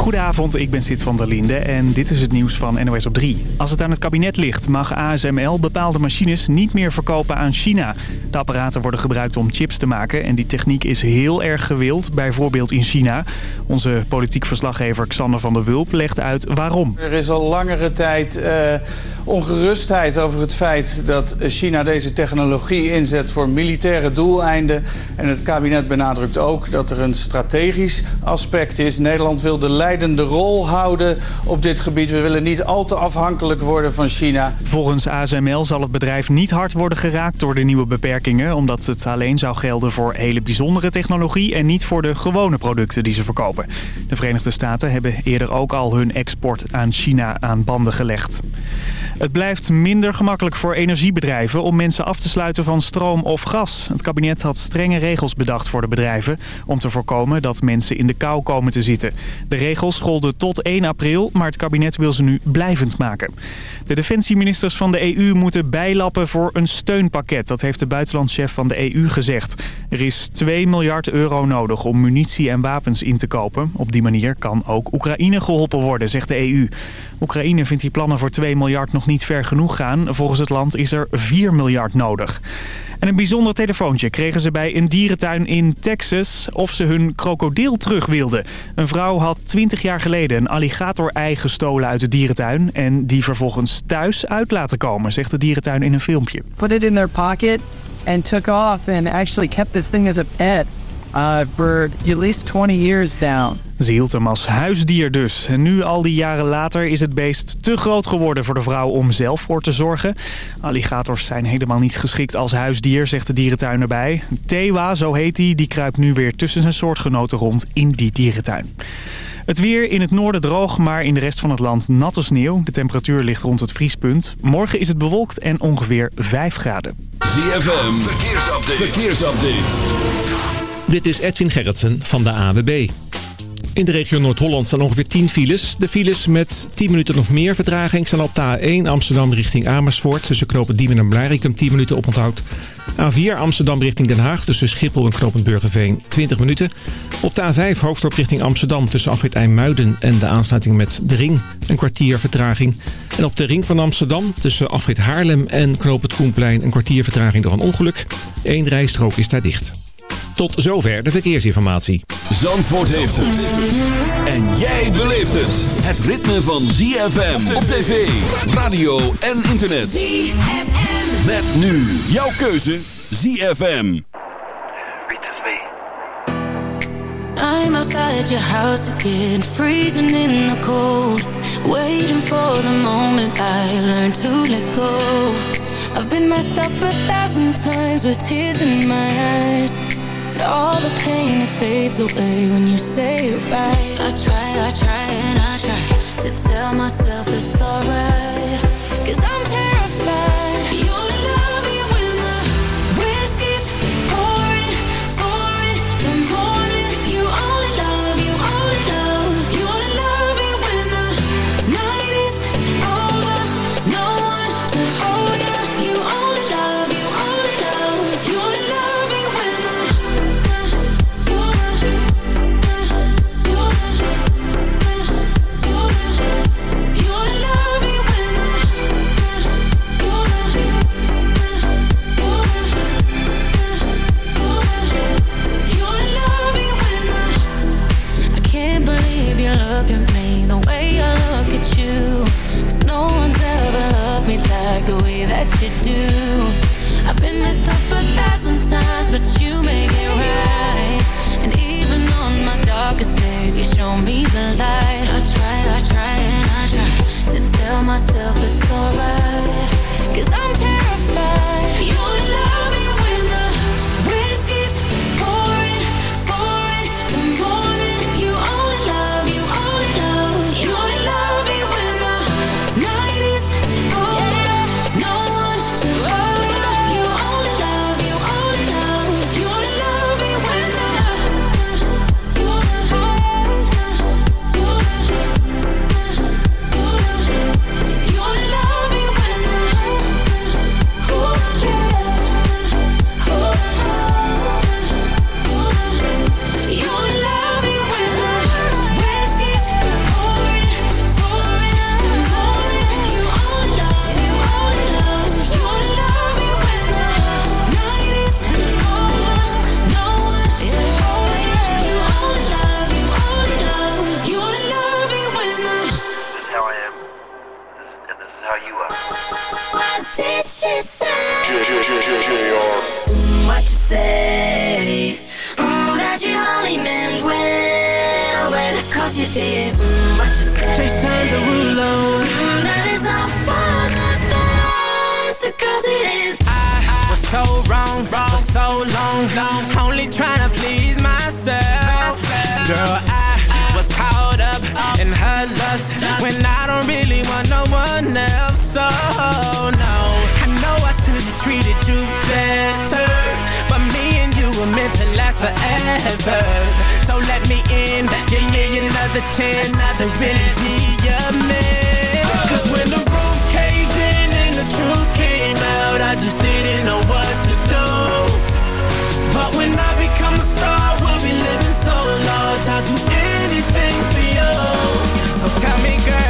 Goedenavond, ik ben Sid van der Linde en dit is het nieuws van NOS op 3. Als het aan het kabinet ligt, mag ASML bepaalde machines niet meer verkopen aan China. De apparaten worden gebruikt om chips te maken en die techniek is heel erg gewild, bijvoorbeeld in China. Onze politiek verslaggever Xander van der Wulp legt uit waarom. Er is al langere tijd uh, ongerustheid over het feit dat China deze technologie inzet voor militaire doeleinden. En het kabinet benadrukt ook dat er een strategisch aspect is. Nederland wil de leidende rol houden op dit gebied. We willen niet al te afhankelijk worden van China. Volgens ASML zal het bedrijf niet hard worden geraakt door de nieuwe beperkingen... omdat het alleen zou gelden voor hele bijzondere technologie... en niet voor de gewone producten die ze verkopen. De Verenigde Staten hebben eerder ook al hun export aan China aan banden gelegd. Het blijft minder gemakkelijk voor energiebedrijven om mensen af te sluiten van stroom of gas. Het kabinet had strenge regels bedacht voor de bedrijven om te voorkomen dat mensen in de kou komen te zitten. De regels golden tot 1 april, maar het kabinet wil ze nu blijvend maken. De defensieministers van de EU moeten bijlappen voor een steunpakket. Dat heeft de buitenlandchef van de EU gezegd. Er is 2 miljard euro nodig om munitie en wapens in te kopen. Op die manier kan ook Oekraïne geholpen worden, zegt de EU. Oekraïne vindt die plannen voor 2 miljard nog niet ver genoeg gaan. Volgens het land is er 4 miljard nodig. En een bijzonder telefoontje kregen ze bij een dierentuin in Texas of ze hun krokodil terug wilden. Een vrouw had 20 jaar geleden een alligator-ei gestolen uit de dierentuin... en die vervolgens thuis uit laten komen, zegt de dierentuin in een filmpje. Put it in their pocket and took off and actually kept this thing as a pet uh, for at least 20 years now. Ze hield hem als huisdier dus. En nu, al die jaren later, is het beest te groot geworden voor de vrouw om zelf voor te zorgen. Alligators zijn helemaal niet geschikt als huisdier, zegt de dierentuin erbij. Tewa, zo heet hij, die, die kruipt nu weer tussen zijn soortgenoten rond in die dierentuin. Het weer in het noorden droog, maar in de rest van het land natte sneeuw. De temperatuur ligt rond het vriespunt. Morgen is het bewolkt en ongeveer 5 graden. ZFM, verkeersupdate. verkeersupdate. Dit is Edwin Gerritsen van de AWB. In de regio Noord-Holland staan ongeveer 10 files. De files met 10 minuten of meer vertraging zijn op de A1 Amsterdam richting Amersfoort. Tussen knopen Diemen en Blarikum 10 minuten oponthoud. A4 Amsterdam richting Den Haag tussen Schiphol en knooppunt Burgerveen 20 minuten. Op de A5 Hoofddorp richting Amsterdam tussen afrit IJmuiden en de aansluiting met de Ring. Een kwartier vertraging. En op de Ring van Amsterdam tussen afrit Haarlem en knooppunt Koenplein een kwartier vertraging door een ongeluk. Eén rijstrook is daar dicht. Tot zover de verkeersinformatie. Zandvoort heeft het. En jij beleeft het. Het ritme van ZFM op tv, radio en internet. ZFM. Met nu jouw keuze ZFM. I'm outside your house again, freezing in the cold. Waiting for the moment I learn to let go. I've been messed up a thousand times with tears in my eyes. All the pain, it fades away when you say it right. I try, I try and I try To tell myself it's alright. Cause I'm so wrong, wrong. for so long, only trying to please myself. Girl, I was caught up in her lust when I don't really want no one else. So no, I know I should have treated you better, but me and you were meant to last forever. So let me in, give me another chance to really be your man. Cause when the roof caved in and the truth came out, I just didn't know what to do. But when I become a star, we'll be living so large. I'll do anything for you. So tell me, girl,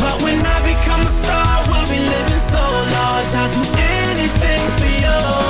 But when I become a star, we'll be living so large. I'll do anything for you.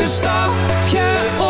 elke stapje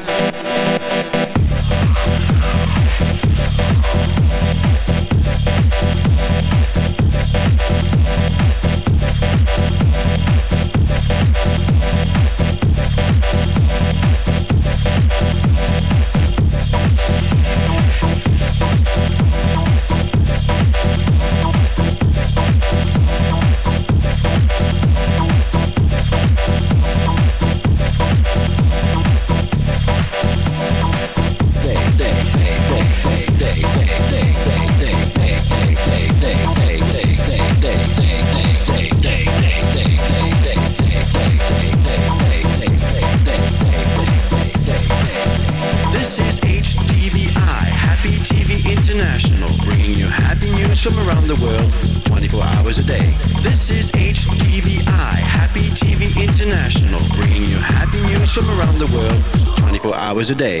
A day.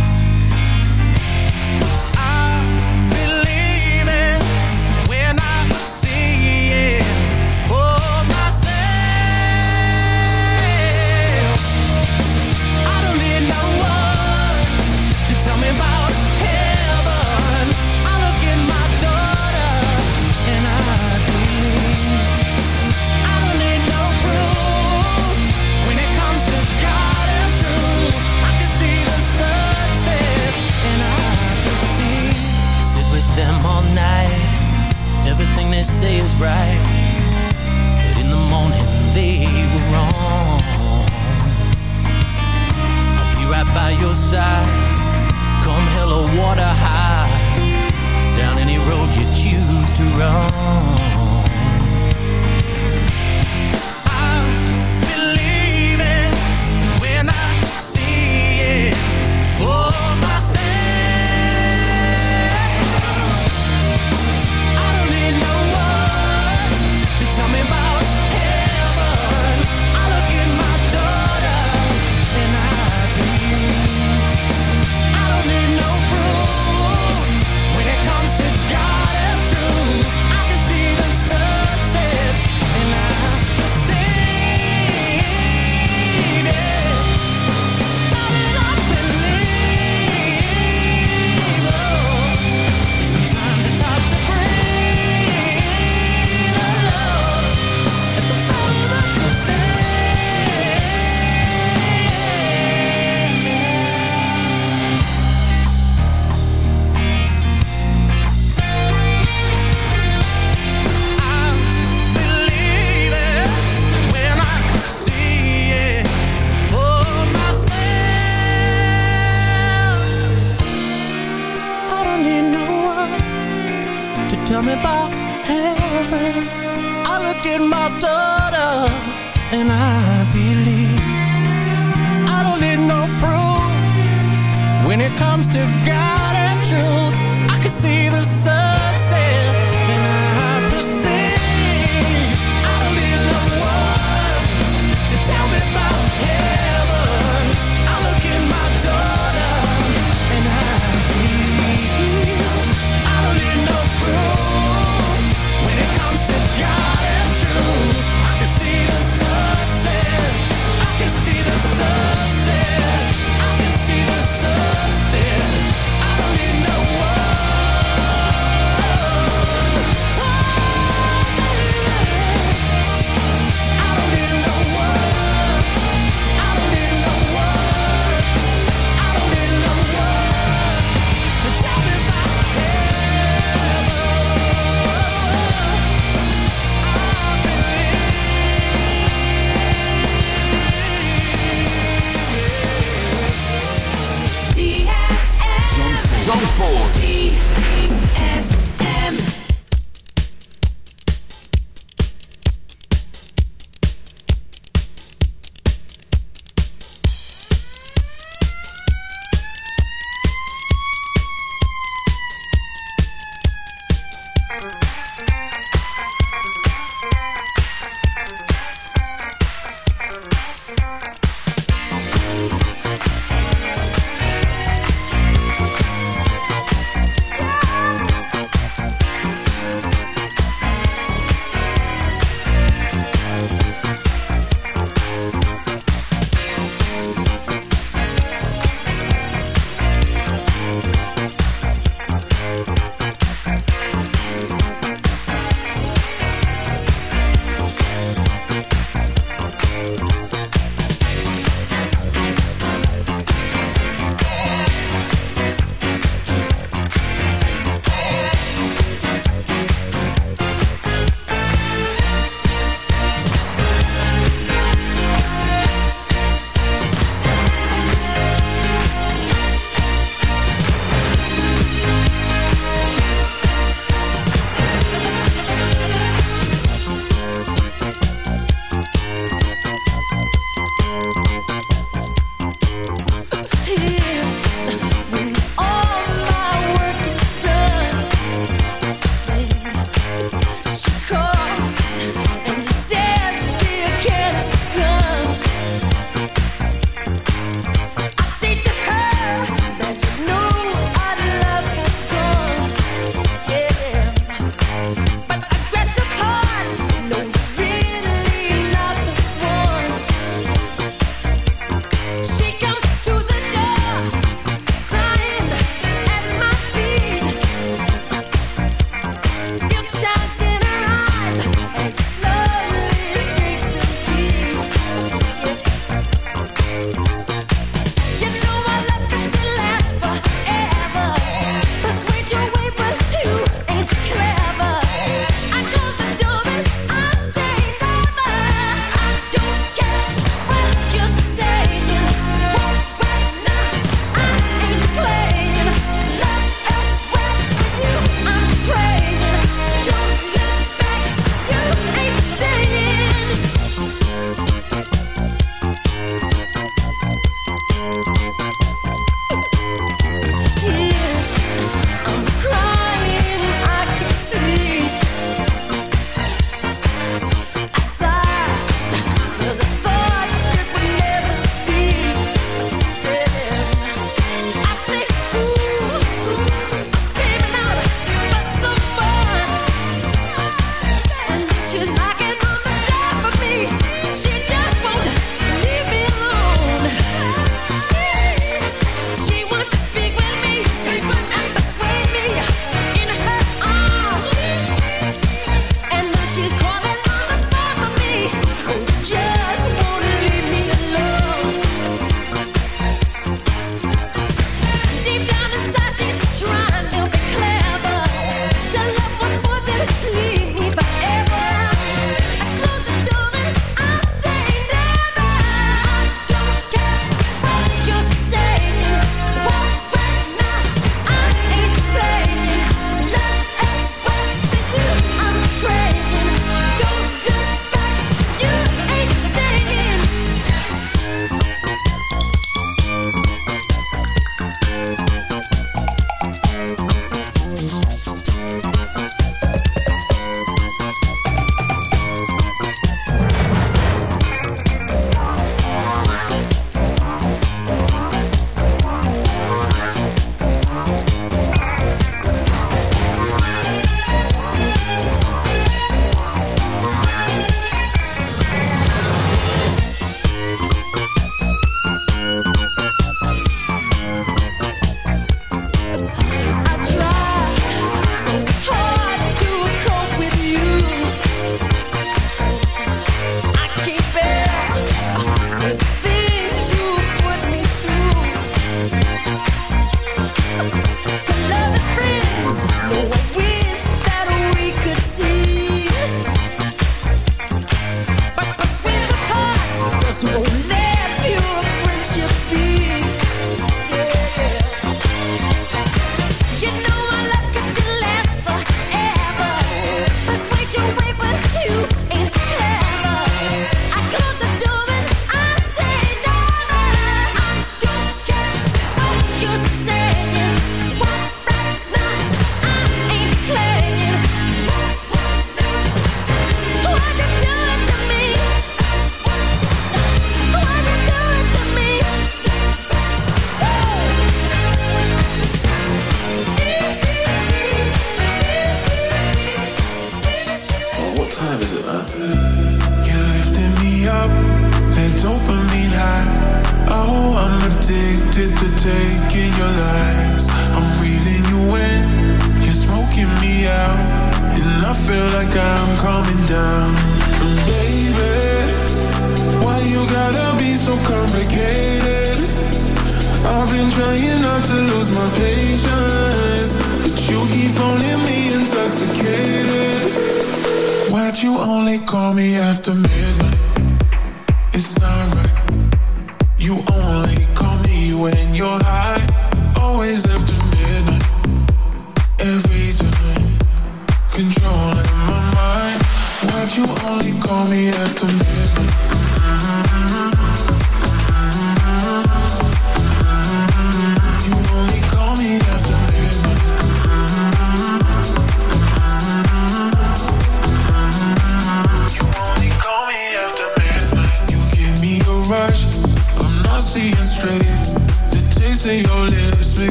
So let pure friendship be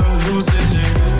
losing it.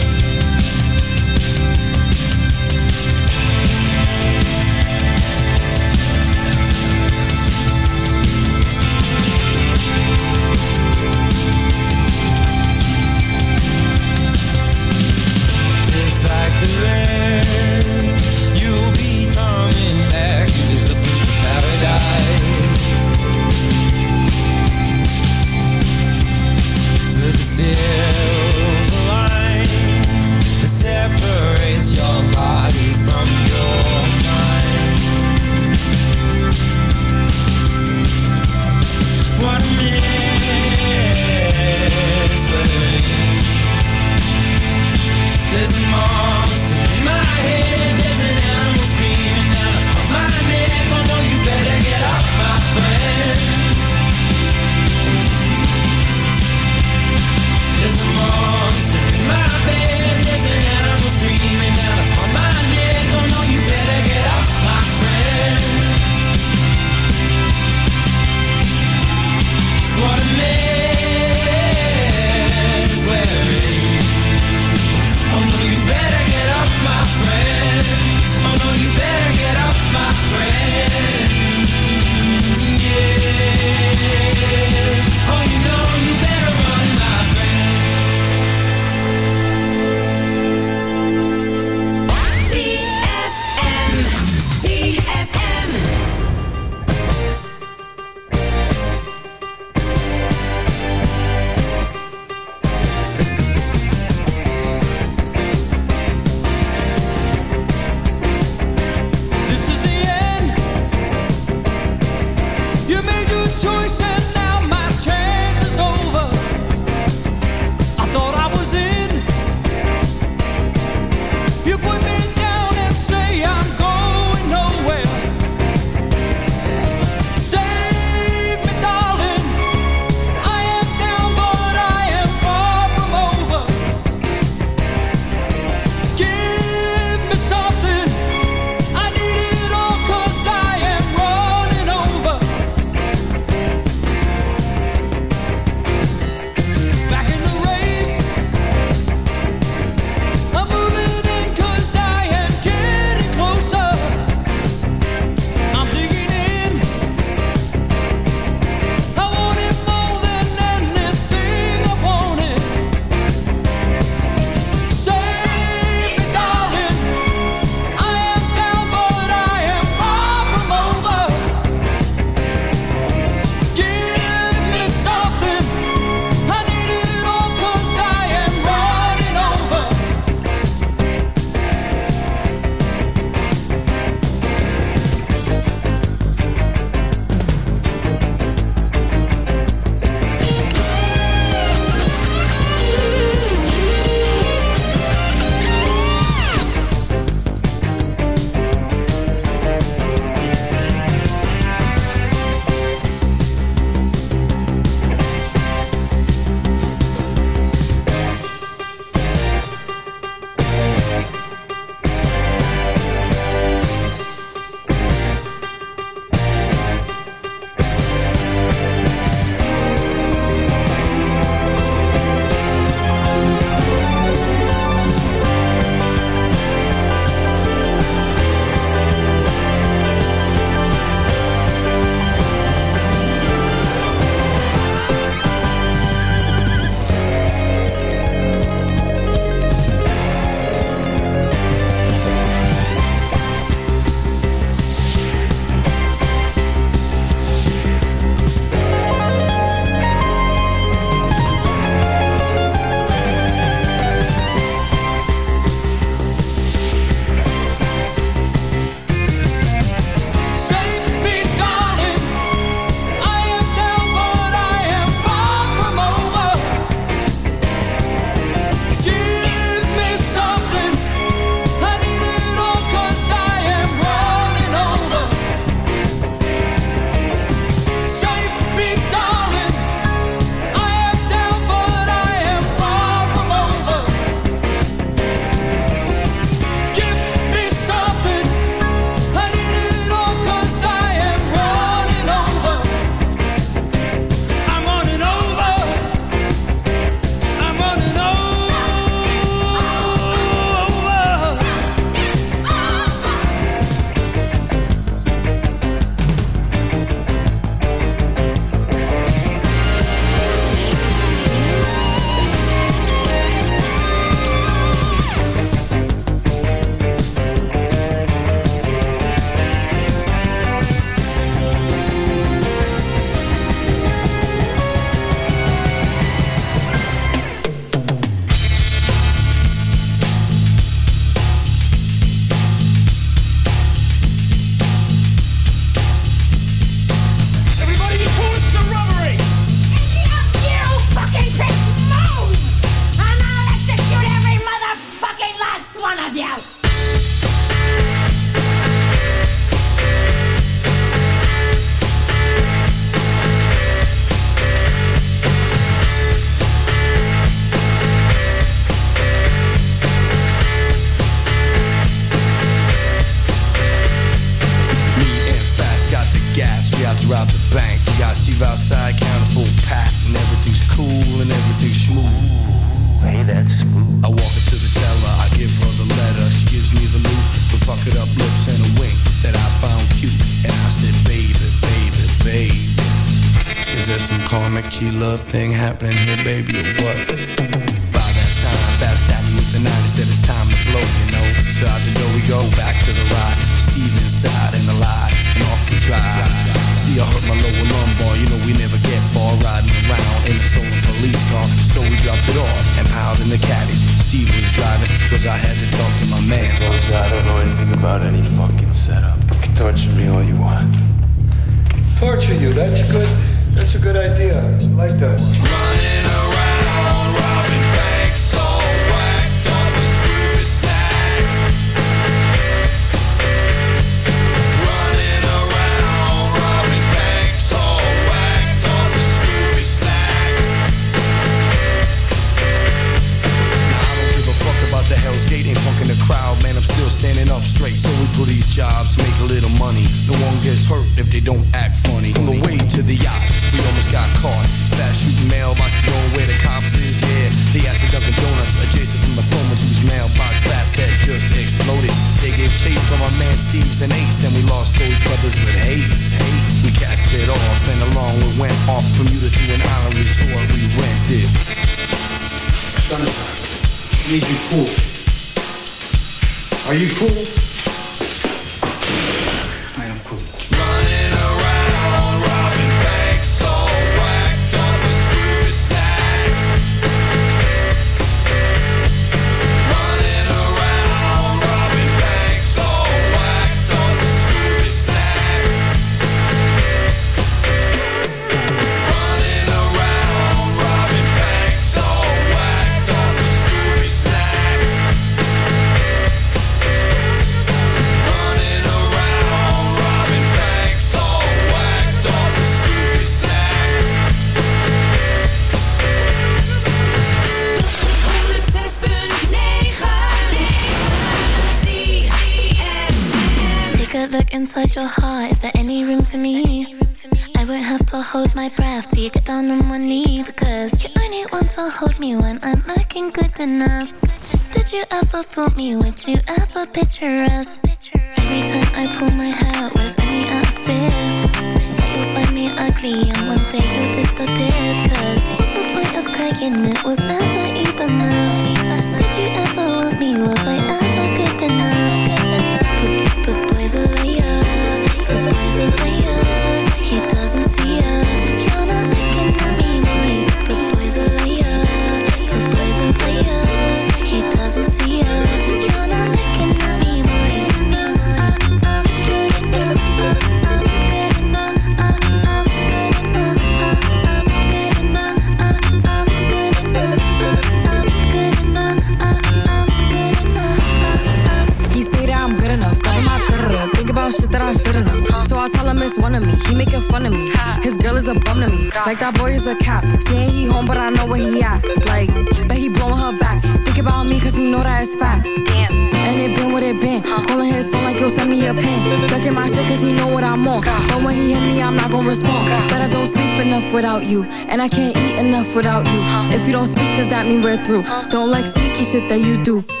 without you And I can't eat enough without you If you don't speak, does that mean we're through? Don't like sneaky shit that you do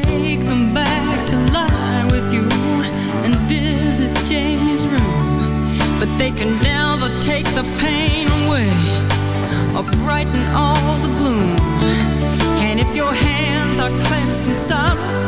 take them back to lie with you and visit Jamie's room. But they can never take the pain away or brighten all the gloom. And if your hands are clenched in sorrow,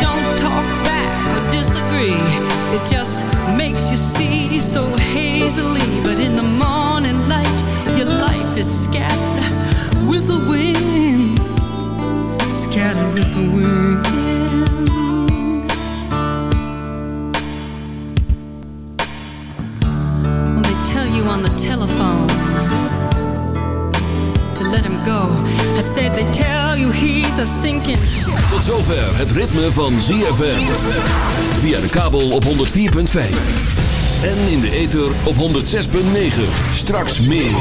Don't talk back or disagree. It just makes you see so hazily. But in the morning light, your life is scattered with the wind. Scattered with the wind. When they tell you on the telephone to let him go. I said they tell you he's a sinking. Tot zover het ritme van ZFM. Via de kabel op 104.5. En in de ether op 106.9. Straks meer.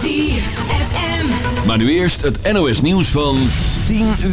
ZFM. Maar nu eerst het NOS nieuws van 10 uur.